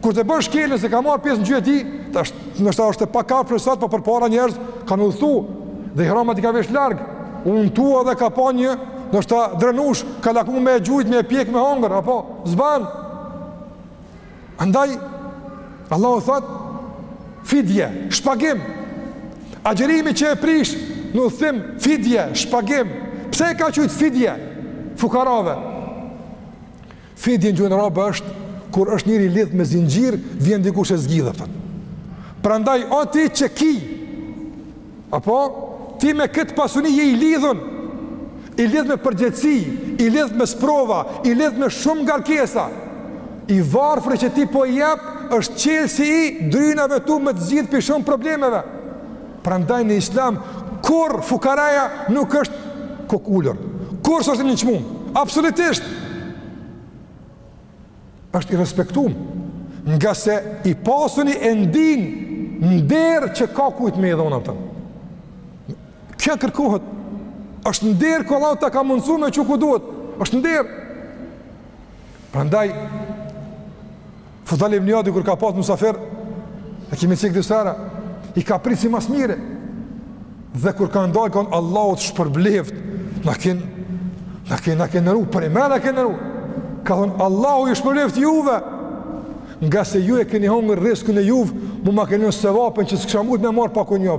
Speaker 1: Kur ti bën shkelje se ka marrë pjesë në gjueti, ndoshta është e pakapshme sot, po përpara njerëz kanë udhëtu, dhe ihramat i ka vesh larg, u untu edhe ka pa një ndoshta drenushë, ka lakmu me e gjujt, me e pjek me hangër, apo, s'ban. Andaj, Allahu thotë, fidje, shpagim, agjerimi që e prish, në udhëtim, fidje, shpagim, pse e ka qujtë fidje, fukarave, Fidje në gjuhën arabe është kur është njëri lidh me zinxhir, vjen dikush e zgjidh atë. Prandaj ai ti që ki apo ti me këtë pasuni je i lidhun i lidh me përgjegjësi, i lidh me sprova, i lidh me shumë ngarkesa, i varfri që ti po i jep, është çelësi i drynave tu me të zgjidh prej shumë problemeve. Prandaj në Islam kur fukaraja nuk është kokulur. Kur s'është i nënçmum. Absolutisht. Është i respektum. Nga se i pasuni e ndin nder që ka kujt me i dhon atë. Kjo kërkohet. Është nder kur Allahu ta ka mundsuar me çu ku duhet. Është nder. Prandaj Fudajl ibn Ijadi kur ka pas musafir, e kemi cek disa herë, i ka prit si ma s'miri. Dhe kur kanë dalë kanë thonë Allahu të shpërbleftë, na ke na na ke nderu për e mirë na ke nderu. Ka thon Allahu ju shpërbleftë juve. Nga se ju e keni hongër rrizkun e juv, mu ma keni dhon sevapin që s'e kam mujt me marr pa kon ju.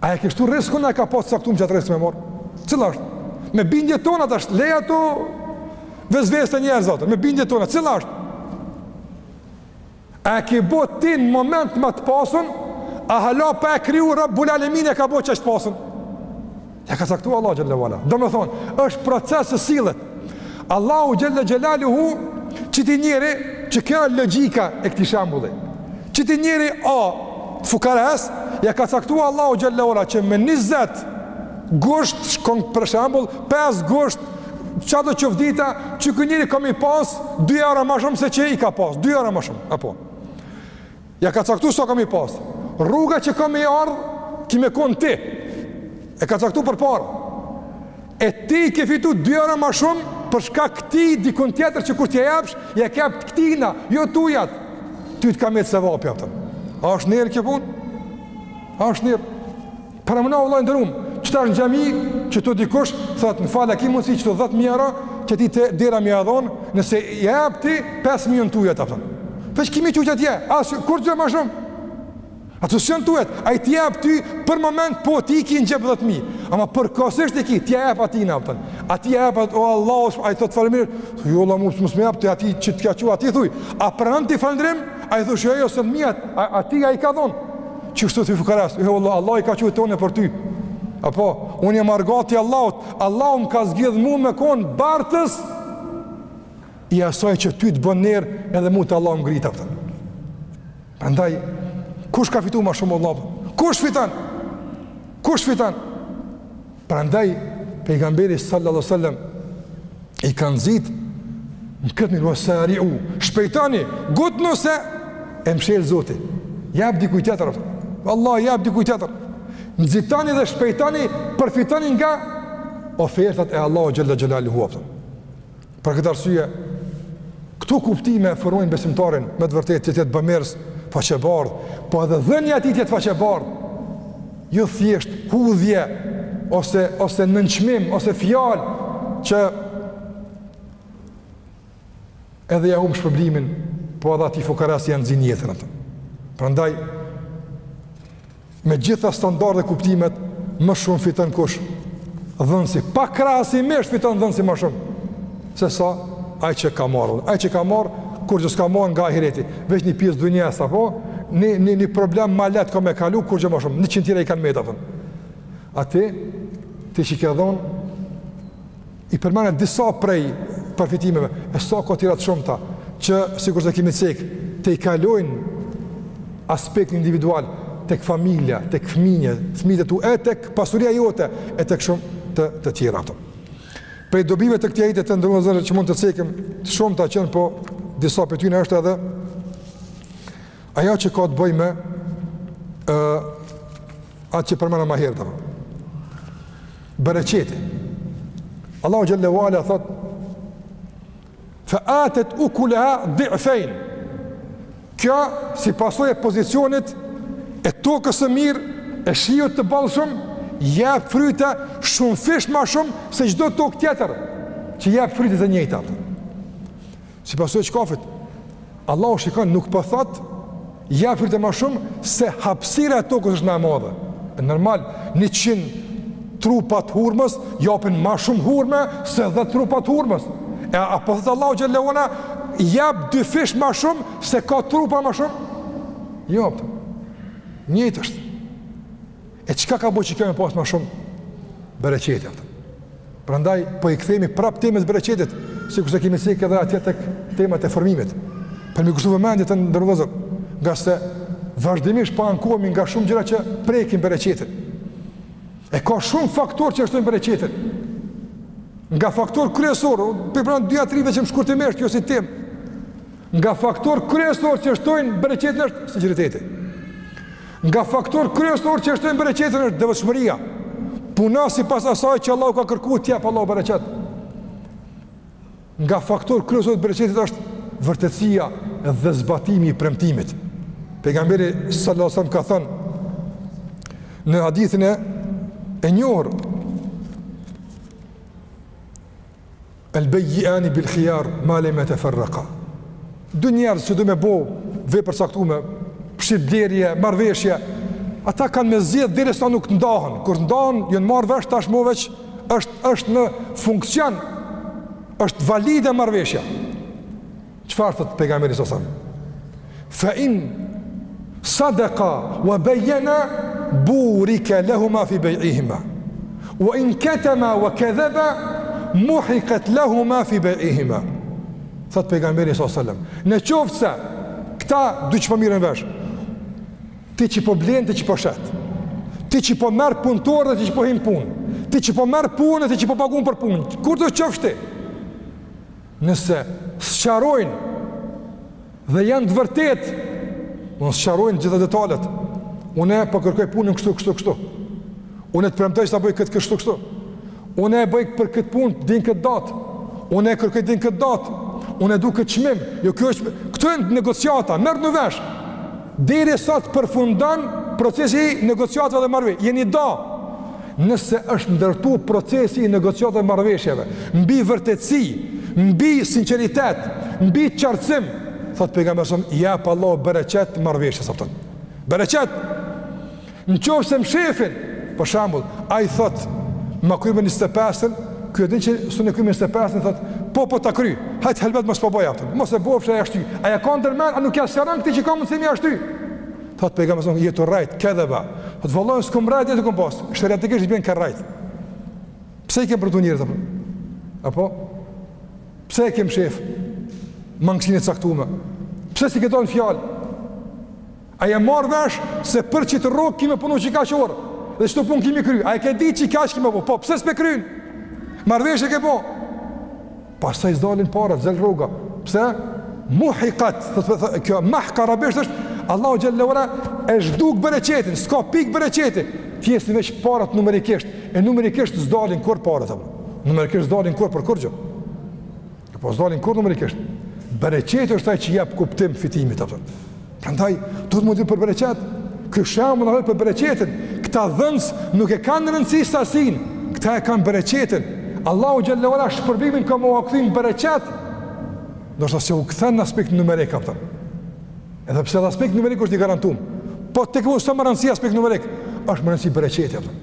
Speaker 1: A e ki shtu rrizkun a e ka pas caktum qat rrizk me marr? Cila është? Me bindje tona tash, leji ato vesveset njëherë ato, me bindje tona, cila është? A e ki bo ti në moment më të pasun, a hala pa e kriju Rabbul Alemin e ka bo qaq të pasun? Ia ka caktu Allahu xhel-le ve ala. Domethonë, është proces që sillet. Allahu xhel-le xhelaluhu, qiti njeri, që kjo logjika e këtij shembulli, qiti njeri o fukara, s', ja ka caktu Allahu xhel-le ue ala, që me 20 gusht, shkon për shembull, 5 gusht, çado qoftë dita, që ky njeri ka me i pas, 2 euro ma shumë se që i ka pas, 2 euro ma shumë, apo. Ja ka caktu sa ka me i pas. Rruga që ka me i ardhë, ti me konë ti. E ka caktu përpara. E ti s'ke fitu dy euro ma shumë, për shkak këtij dikun tjetër që kur t'ia japsh, ia ke dhanë këtina, jo tujat. Ty t'ka met sevapi, a kupton. A është nder kjo punë? A është njerë? Paramendo vëlla i nderum, që tash në xhami, qet dikush, thot, më fal, a ki mundësi qito dhetë mijë euro, që ti të dira mjera dhonë, nëse i jep ti, 5 mijë janë tujat, a kupton. Veç ki me i çu atje, as kurgjo ma shumë? Ato s'janë tujat, ai t'i jep ty, për moment, po ti i ki në xhep 10.000, ama përkohësisht i ki, t'ia jep atina, a kupton. E ti ia jep, o Allah, o shmë, ai thotë faleminderit, thu, jo, la, mu, mos më jep, atij që t'i ka çu, ati thuj, a pranon ti falënderim, a i thu, jo, jo, s'janë të miat, a, atij ai ka dhonë, Qështu thuj fukarasë, e Allah, Allah i ka çu tana për ty. Apo, unë jam argat i Allahut, Allah më ka zgjedh mu me konë bartës, i asaj që ty të bon nder, edhe mu te Allahu më ngrit, a kupton. Prandaj, kush ka fitu ma shumë Allah? Kush fiton? Kush fiton? Prandaj pejgamberi sallallahu alajhi wasallam i ka nxit në këtë mirë ue sariu shpejtoni ngutnu se e mshel zoti ia jep dikujt tjetër Allahu ia jep dikujt tjetër nxitoni dhe shpejtoni përfitoni nga ofertat e Allahut xhel-le xhelaluhu, a kupton Për këtë arsye, këto kuptime e formojnë besimtarin me të vërtetë që të jetë bamirës, faqebardh, po edhe dhënia e tij të jetë faqebardh, jo thjesht hudhje, ose, ose nënçmim, ose fjalë, që edhe ia humb shpërblimin, po edhe atij fukarasë ia nxin jetën, a kupton. Prandaj, Me gjitha standardet dhe kuptimet, ma shumë fiton kush? Dhënësi, pakrahasimisht fiton dhënësi ma shumë, sesa ai që ka marrë. Ai që ka marrë, kurgjo s'ka marrë nga ahireti, veç një pjesë dynjasë, apo? Një, një, një problem ma lehtë ka me kalu, kurgjo ma shumë, njëqind tjera i kanë met, a kupton. A ti, ti që ke dhënë, I përmendëm disa prej përfitimeve, e sa ka tjera të shumta, që sikurse kemi cek, tejkalojnë aspektin individual, tek familja, tek fëminje, fëmijët e tu, e tek pasuria jote, e tek shumë të, të tjera ato. Prej dobive të këtij ajeti të nderuar vëllezër që mund të cekim të shumta janë, po disa prej tyne është edhe ajo që ka të bëjë me uh, atë që përmendëm ma herët Bereqeti. Allahu xhallahu ala thot: "Fa atat ukulaha dhi'fain." Kjo si pasojë e pozicionit e tokës së mirë, e shiut të bollshëm, jap fryte shumë fish ma shumë se çdo tokë tjetër që jap fryte të njëjta. Si pasojë e çkafit, Allahu, shikon, nuk po thot jap fryte ma shumë se hapësira e tokës është ma e madhe. E normal 100 trupa të hurmës japin ma shumë hurme se 10 trupa të hurmës. E a po thot Allahu xhele shanuhu jap dyfish ma shumë se ka trupa ma shumë? Jo. Njëjtë është. E çka ka bo që kjo me pas ma shumë bereqet ato. Prandaj po i kthehemi prap temës bereqetit, sikur se kemi cek edhe atje tek temat e formimit. Për m'i kushtu vëmendje, të nderuar vëllezër, ngase vazhdimisht po ankohemi nga shumë gjëra që prekin bereqetin. E ka shumë faktor që e shtojnë bereqetin. Nga faktorët kryesor, përpran 2-3 veç shkurtimisht, jo si temë, Nga faktorët kryesor që shtojnë bereqetin është sinqeriteti. Nga faktorët kryesor që shtojnë bereqetin është devotshmëria. Puna sipas asaj që Allahu ka kërku t'jep Allahu bereqet. Nga faktorët kryesor të bereqetit është vërtetësia dhe zbatimi i premtimit. Pejgamberi salallahu alejhi ve selem ka thënë në hadithin e njohur El bejjiani bil hijar ma lem jeteferreka. Dy njerëz që do me bo veç përcaktu me shitblerje, marrëveshje, ata kanë me zgjedhë derisa nuk të ndahen. Kur të ndahen, janë marrë vesh tashmo veç, është, është në funksion, është valide marrëveshja. Çfarë thotë pejgamberi salallahu alejhi ve selem? Fa in sadaqa wa bayyana burika lahumā fī bay'ihimā. Wa in katama wa kadhaba muhiqat lahumā fī bay'ihimā. Thot pejgamberi salallahu alejhi ve selem, në qoftë se këta dy që po mirren vesh, ti që po blen ti që po shet. Ti që po merr punëtor dhe ti që po hin n'punë. Ti që po merr punë dhe ti që po pagun për punë. Kushdo të qofsh ti? Nëse sqarojnë dhe janë të vërtetë, dhe sqarojnë të gjitha detalet. Unë po kërkoj punën kështu kështu kështu. Unë të premtoj që ta bëj këtë kështu kështu. Unë e bëj për këtë punë deri n'këtë datë. Unë e kërkoj deri n'këtë datë. Unë e du këtë çmim. Jo kjo është, këto janë negociata, merren vesh. Derisa të përfundon procesi i negociatave dhe marrëveshjeve. Jeni do. Nëse është ndërtu procesi i negociatave dhe marrëveshjeve mbi vërtetësi, mbi sinqeritet, mbi qartësim, thot pejgamberi salallahu alejhi ve selem i jap Allahu bereqet marrëveshjes, thot. Bereqet. Në qoftë se mshefin, për shambull, ai thot, ma kry me 25-ën, ky e din që s'un e kryn me 25-ën, thot, po, po, ta kry, hajt helbet më s'po boja, thot, mos e bofsh ai ashtu, a ja ka ndërmend a nuk ja së rënë këti që ka mundësi mi ashtu, thot, pejgamberi, jetu rajt, ke dhe ba, thot, vëllon, s'ku më rajt, jetu këmë pas, shërë e të kishë, bjen ke rajt, pse i kemë përdu njërë, thot, apo, pse i kemë shef, mangësinë e caktume, pse s'i ke thon fjalë, A je marrë vesh se për qit rrogë ki me punu qikaq orë? Dhe qito punë ki mi kry? A e ke dit çka ki me bo? Po, pse s'pe kryn? Marrëveshje ke po? Pastaj s'dalin paret, s'del rroga. Pse? Muhikat, do të thotë, kjo mahk arabisht është, Allahu xhelle e zhduk bereqetin, s'ka pikë bereqeti, t'jesin veç paret numerikisht, e numerikisht s'dalin kurrë paret, numerikisht s'dalin kurrë për kurgjë. Në po s'dalin kurrë numerikisht. Bereqeti është aj që jep kuptim fitimit, a kupton. Prandaj, do të më të për bereqet. Ky shembull na fol për bereqetin. Këta dhënës nuk e kanë në rëndësi sasinë. Këta e kanë bereqetin. Allahu xhelle ve ala shpërblimin ka me ua kthy n'bereqet. Ndoshta s'u kthen në aspekt numerik, a kupton. Edhe pse edhe aspekti numerik është i garantum. Po tekefundit s'o me rëndësi aspekti numerik. është me rëndësi bereqeti, a kupton.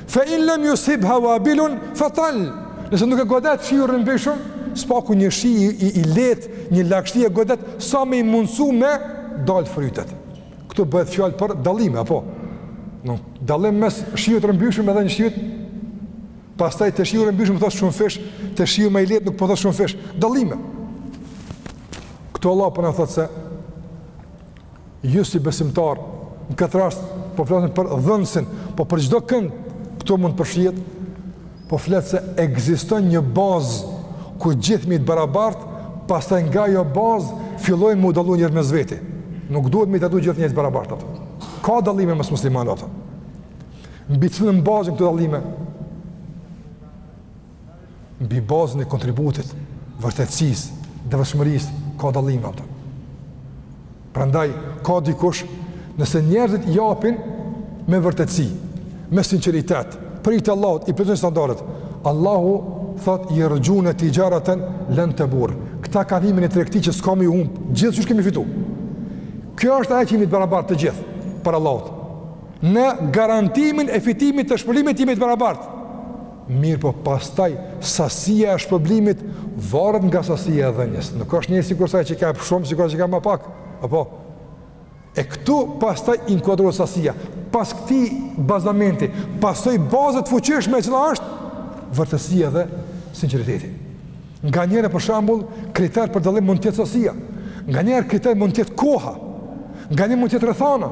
Speaker 1: Fe in lem yusibha wabilun fa tal. Nëse nuk e godet shiu i rrëmbyshëm, së paku një shi i, i, i lehtë, një lagështi e godet sa me i mundësu me dal frytet. Këtu bëhet fjalë për dallime apo? Një dallim mes shiut të rrëmbyshëm edhe një shiut. Pastaj te shiu i rrëmbyshëm thot shumëfish, te shiu më i lehtë nuk po thot shumëfish. Dallime. Këtu Allahu po na thot se Ju si besimtarë, në këtë rast po flasim për dhënësin, po për çdo kënd këtu mund të përfshihet, po flet se ekziston një bazë ku gjithë jemi të barabartë, pastaj nga ajo bazë fillojnë mu dallu njerëzit mes veti. Nuk duhet mi trajtu gjithë njerëzit të barabartë, a kupton. Ka dallime mes muslimanëve, a kupton. Mbi cilën bazë janë këto dallime. mbi bazën e kontributit, vërtetësisë, devotshmërisë, ka dallim, a kupton. Prandaj ka dikush nëse njerëzit japin me vërtetësi, me sinqeritet, për hir të Allahut, i plotëson standardet, Allahu thot jerxhune tixhareten len tebur. Këta kanë hi n'ni tregti që s'ka me humb, gjithqysh ke me fitu. Kjo është ajo që jemi të barabartë të gjithë, para Allahut. Në garantimin e fitimit të shpërblimit jemi të barabartë. Mirëpo pastaj sasia e shpërblimit varet nga sasia e dhënies. Nuk është njëjtë sikur ai që ka shumë, sikur ai që ka më pak. Apo e këtu pastaj inkuadrohet sasia. Pas këtij bazamenti, pas asaj baze të fuqishme që është vërtetësia dhe sinqeriteti. Nganjëherë për shembull, kriter për dallim mund të jetë sasia. Nganjëherë kriter mund të jetë koha. Nganjëherë mund të jetë rrethana.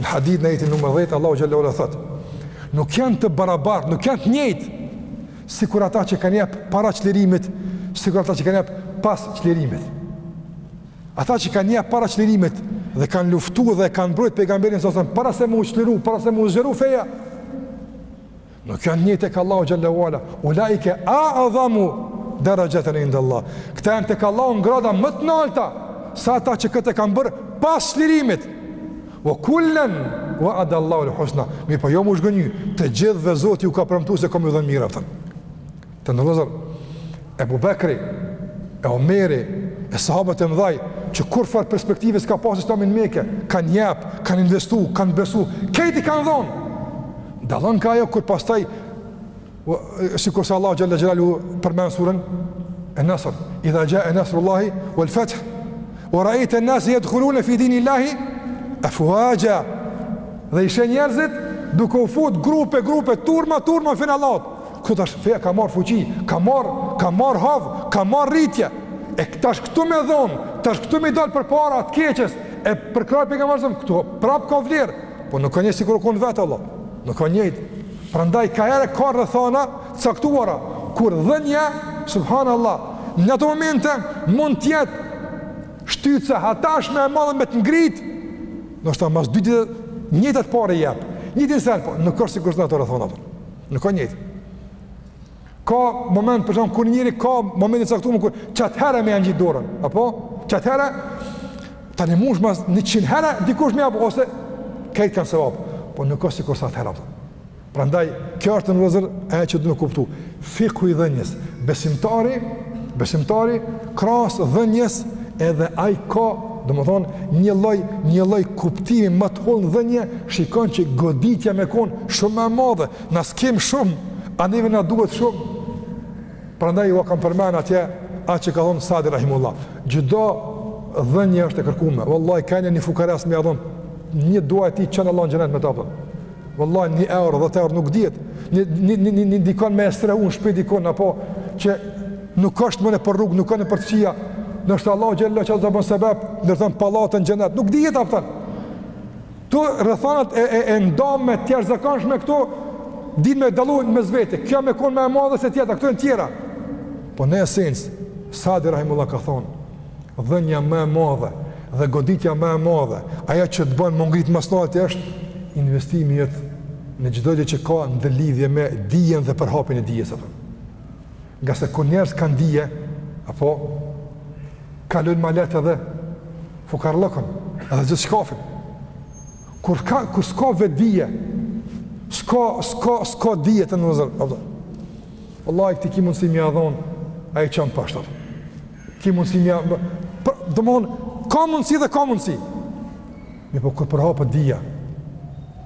Speaker 1: Në Hadid në ajetin numër dhjetë, Allahu xhelle ue ala thot, nuk janë të barabartë, nuk janë të njëjtë, sikur ata që kanë jap para çlirimit, sikur ata që kanë jap pas çlirimit. Ata që kanë jap para çlirimit dhe kanë luftu dhe kanë brojtë pejgamberin s.a.v.s., para se m'u çliru, para se m'u zgjeru feja, Nuk janë të njëjtë tek Allahu xhelle ue ala. Ulaike a'zamu darajatan inda Allah. Këta janë tek Allahu në grada më të nalta se ata që këtë e kanë bërë pas çlirimit. Wa kullan wa'ada Allahu al-husna. Mirëpo jo m'u zhgënjy. Të gjithëve Zoti u ka premtuar se kam me ju dhënë mirë, a kupton. Të nderuar vëllezër, Ebu Bekri, e Omeri, e sahabët e mdhaj, që kurrfarë perspektive s'ka pasë islami n'Mekë, kanë jap, kanë investu, kanë besu, krejt i kanë dhonë. Dallon ka ajo kur pastaj, sikurse Allah xhelle xhelaluhu përmend suren en-Nasr, idha xhae nasrullahi, uel fet'h, ue raejten-nase jed'hulune fi dinil-lahi efuaxha, dhe i sheh njerëzit, duke u fut grupe, grupe, turma, turma, n'fenë e Allahut, Këtu tash feja ka marrë fuqi, ka marrë, ka marrë hov, ka marrë rritje. E tash këtu me dhonë, tash këtu me i dalë përpara të keqes, e përkrah pejgamberin, këtu prapë ka vlerë, po nuk ka një sikur konë vetë, Allah, nuk ka njëjtë. Prandaj kahere ka rrethana t'caktuara, kur dhënia, subhanallah, në ato momente mund t'jetë shtytëse hatashme e madhe me të ngritë, ndoshta mas dy ditë, t'njëjtat pare jep, t'njëjtën sërë, po nuk është sikurse në ato rrethana, për. Nuk ka njëjtë. Ka moment për shembull, kur njeri ka momentin e caktum, kur qatherë me ja ngjit dorën, apo? Qatherë, tani mush mas njëqind herë, dikush me japë, ose krejt kanë sevap, po nuk ka sikurse atëherë, a kupton. Prandaj, kjo është, vëllezër, e që duhet me kuptu. Fikhu i dhënies, besimtari, besimtari, Krahas dhënies edhe ai ka, domethënë, një lloj një lloj kuptimi më të hollë n'dhënie, shikon që goditja me kon shumë më e madhe, na s'kem shumë, a neve na duhet shumë. Prandaj ua kam përmend atje atë që ka thënë Sadi rahimullah. Çdo dhënie është e kërkuar. Wallahi kanë një fukaras me ia dhon një dua të çon Allah n'xhenet me ta. Wallahi një euro, dhjetë euro nuk dihet. Një një një një, një dikon me e strehu në shtëpi dikon apo që nuk është më nëpër rrugë, nuk ka në për të qia. Ndoshta Allah xhelle që ta bën sebep, ndërton pallat n'xhenet, nuk dihet a kupton. Këto rrethanat e, e, e ndame të jashtëzakonshme këto, din me dallu mes vete, kjo me konë më e madhe se tjetra, këto janë tjera. Po në esencë, Sadi Rahimullah ka thonë, dhënia më e madhe, Dhe goditja ma e madhe, ajo që të bën m'u ngrit më së nalti është investimi jot në çdo gjë që ka ndërlidhje me dijen dhe përhapjen e dijes apo. Ngase kur njerëz kanë dije, apo kalojnë ma lehtë edhe fukarllëkun, edhe gjithçkafin. Kur ka kur s'ka vetë dije, s'ka s'ka s'ka dije të ndonjë. Wallahi ti ki mundsi me ia dhon ai çon poshtë. Ki mundësi me ia... Domethënë, ka mundësi dhe ka mundësi. Mirëpo kur përhapet dija,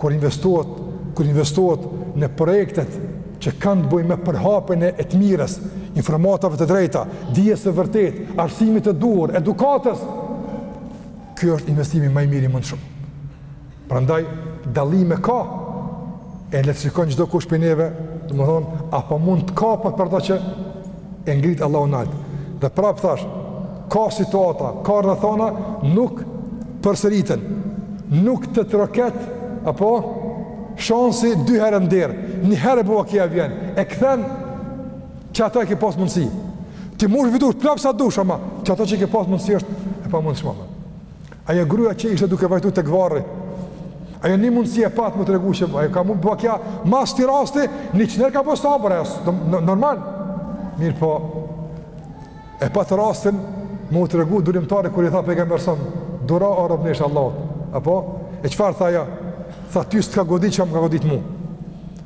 Speaker 1: kur investohet, kur investohet në projektet që kanë të bëjnë me përhapjen e të mirës, informatave të drejta, dijes së vërtetë, arsimit të duhur, edukatës, kjo është investimi ma i mirë i mundshëm. Prandaj dallime ka e le të shikon çdokush prej neve, domethënë, apo mund të kapet për ato që e ngrit Allahu nalt. Dhe prap thash, ka situata, ka rrethana nuk përsëriten. Nuk të troket apo shansi dy herë në derë. Një herë bo vakia vjen, e kthen qato e ke pas mundësi. Ti mund të fitosh prap sa dush ama, qato që ke pas mundësi është e pamundshme. Ajo gruja që ishte duke vajtu te varri, ajo një mundësi e pat m'u tregu që ajo ka mu bo vakia mas atij rasti, njëqind herë ka bo sabër, ajo, normal. Mirëpo, e pat rastin m'u tregu durimtare kur i tha Pejgamberi alejhi selam, duro o robneshë e Allahut, apo, e çfarë tha ajo, tha ty s'të ka godit çka më ka godit mu.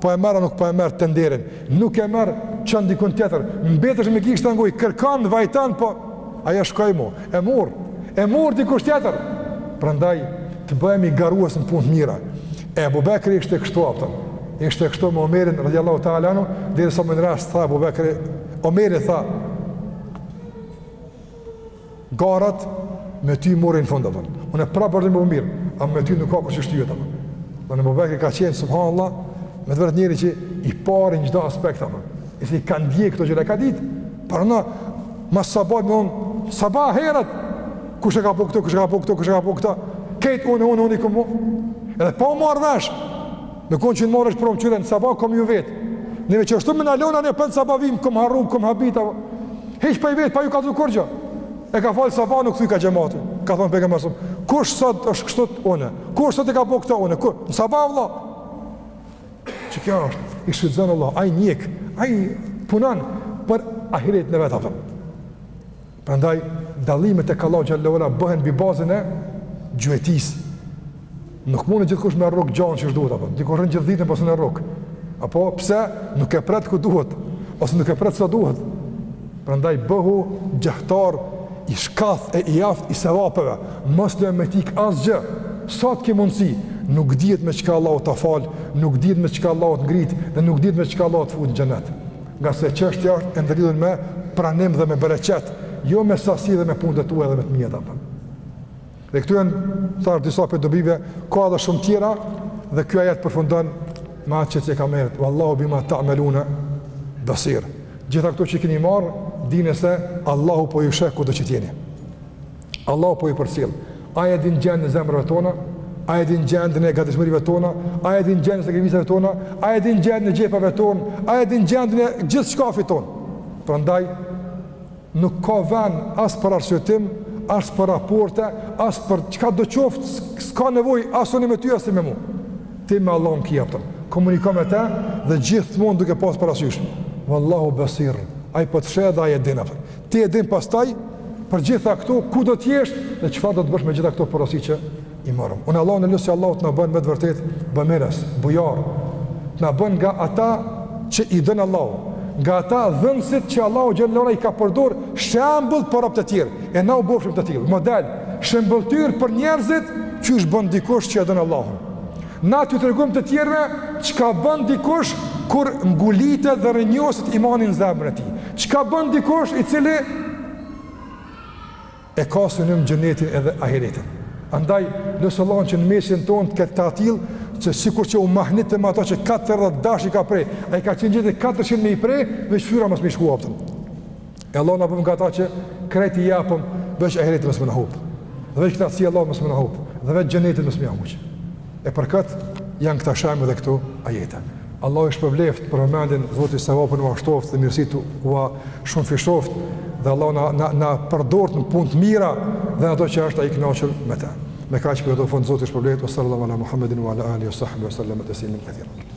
Speaker 1: Po e merr a nuk po e merr tenderin? Nuk e merr, çon dikun tjetër. Mbetesh me gishta n'gojë, kërkon, vajton, po ajo shkoi mo. E morr. E morr dikush tjetër. Prandaj të bëhemi garues në punë të mira. E Abu Bekri ishte kështu apo. Ishte kështu me Omerin radiallahu ta'ala anhu, derisa më një rast tha Abu Bekri, Omeri tha, Garat me ty morën fund apo. Unë prapë me bo mirë, ama me ty nuk ka kush të shtyhet apo. E Abu Bekri ka qenë subhanallahu me të vërtetë njeri që i parë në çdo aspekt apo. I cili i ka ndjek këto gjana e ka ditë. Por na mas sabahit domethënë sabah herët kush e ka bo këto, kush e ka bo këto, kush e ka bo këto. Krejt unë unë unë kumë. Edhe pa u marr vesh. Me konë që në marrë është promë qyre në sabah, kom me ju vet. Neve që ashtu me na lon në pëndë sabah vijmë, kom harru, kom habit. Hiç pa i vet, pa ju kallzu kurgjo. E ka falë sabahun, u kthy ka xhemati. Ka thonë Pejgamberi alejhi selam, kush sot është kështu unë? Kush sot e ka bo këta unë? Kur? Në sabah, vlla. Që kjo është, i shfrytëzon Allah, ai i ndjek, ai punon për ahiretin e vet, apo. Prandaj dallimet tek Allahu xhallahu ala bëhen mbi bazën e gjuetisë. Nuk mund të gjithkush me rrok gjahun që duhet apo. Dikush ren gjithë ditën po s'e rrok. Apo pse nuk e pret ku duhet ose nuk e pret sa duhet. Prandaj bëhu gjahtar i shkathët e i aft i sevapeve. Mos le me t'ik asgjë. Sa të kesh mundsi, nuk dihet me çka Allahu ta fal, nuk dihet me çka Allahu të ngrit dhe nuk dihet me çka Allahu të fut në xhenet. Nga se çështja është e ndërlidhur me pranim dhe me bereqet, jo me sasi dhe me punët e tua dhe me të mia apo. Dhe këtu janë thash disa prej dobive, ka edhe shumë tjera dhe ky ajet përfundon me atë që t'i ka marr. Wallahu bima ta'maluna basir. Gjitha këto që keni marr, dine se Allahu po ju sheh kudo që të jeni. Allahu po i përcjell. Ai e din gjendjen e zemrave tona, ai e din gjendjen e gatishmërive tona, ai e din gjendjen e sakrificave tona, ai e din gjendjen e xhepave tona, ai e din gjendjen e gjithçkafit ton. Prandaj nuk ka vend as për arsyetim, as për raporte, as për çka do qoftë, s'ka nevojë as unë me ty as ti me mua. Ti me Allahun ke punë. Komuniko me të dhe gjithmonë duke pas parasysh. Wallahu basir. Ai po të sheh dhe ai e din atë. Ti e din pastaj për gjitha këto ku do të jesh dhe çfarë do të bësh me gjitha këto porosi që i morëm. Unë Allahun e lus që Allahu të na bën me të vërtet bamirës, bujar. Të na bën nga ata që i don Allahu, nga ata dhënësit që Allahu xhallahu i ka përdor shembull për rob të tjerë. E na u bëfshim të tillë, model, shembulltyr për njerëzit qysh bën dikush që e don Allahun. Na të tregojmë të tjerëve çka bën dikush kur ngulitet dhe rrënjoset imani në zemrën e tij. Çka bën dikush i cili e ka synim xhenetin edhe ahiretin. Andaj dhashtë Allahu që në mesin ton të ketë të atill, që sikur që u mahnit me atë që katër dash i ka pre, ai ka qenë gati 400 me i pre, veç fytyra mos me i shku. E Allah na bën nga ata që krejt i japëm veç ahiretin mos me na hup. Dhe veç këta si Allah mos me na hup. Dhe veç xhenetin mos me na hup. E për këtë janë këta shembuj dhe këto ajete. Allahu ju shpërbleft për vëmendjen, Zoti sevapet ua shtoft dhe mirësit ua shumëfishoft dhe Allahu na, na, na përdort në punë të mira dhe në ato që është ai i kënaqur me ta. Me kaq përfundoj, Zoti ju shpërbleft, wa sallallahu ala Muhammedin wa ala alihi wa sahbihi wa sallama teslimen kethira.